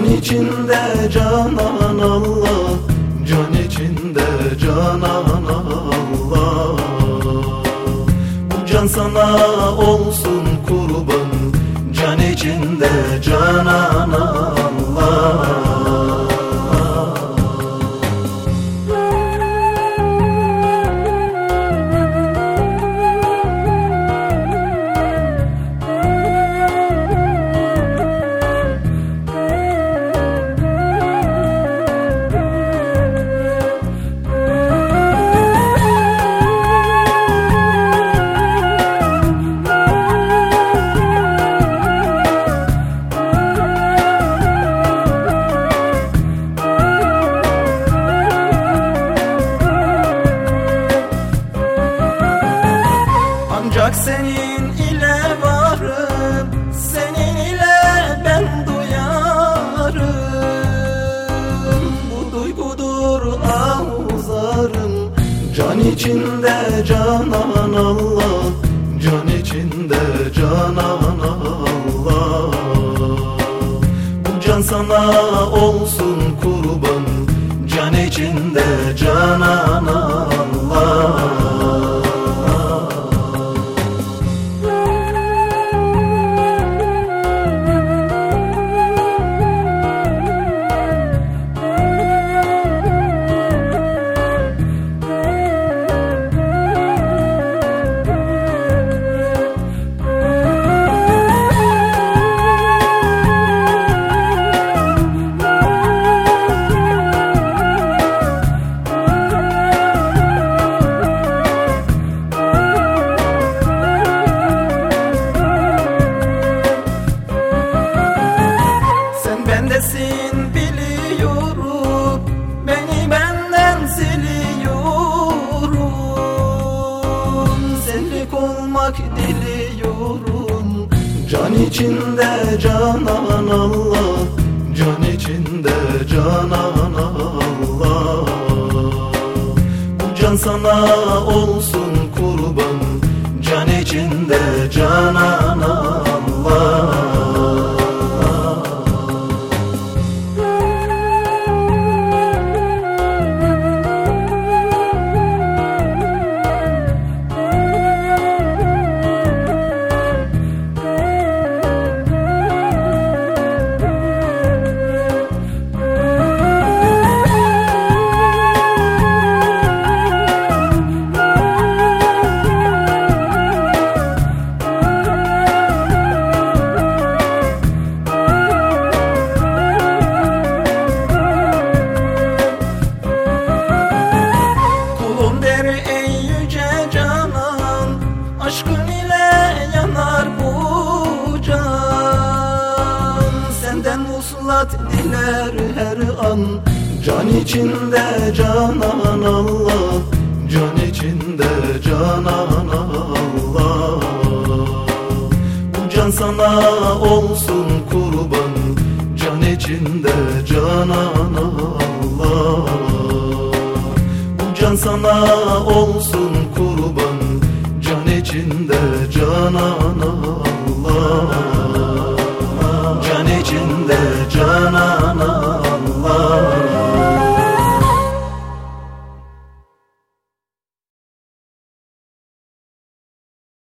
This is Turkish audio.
Can içinde canan Allah Can içinde canan Allah. Bu can sana olsun kurban Can içinde canan Allah Ancak senin ile varım Senin ile ben duyarım. Bu duygudur ahuzarım Can içinde canan Allah Can içinde canan Allah. Bu can sana olsun kurban Can içinde canan olmak diliyorum Can içinde canan Allah Can içinde canan Allah. Bu can sana olsun kurban Can içinde canan ile yanar bu can. Senden vuslat diler her an. Can içinde canan Allah. Can içinde canan Allah. Bu can sana olsun kurban. Can içinde canan Allah. Bu can sana olsun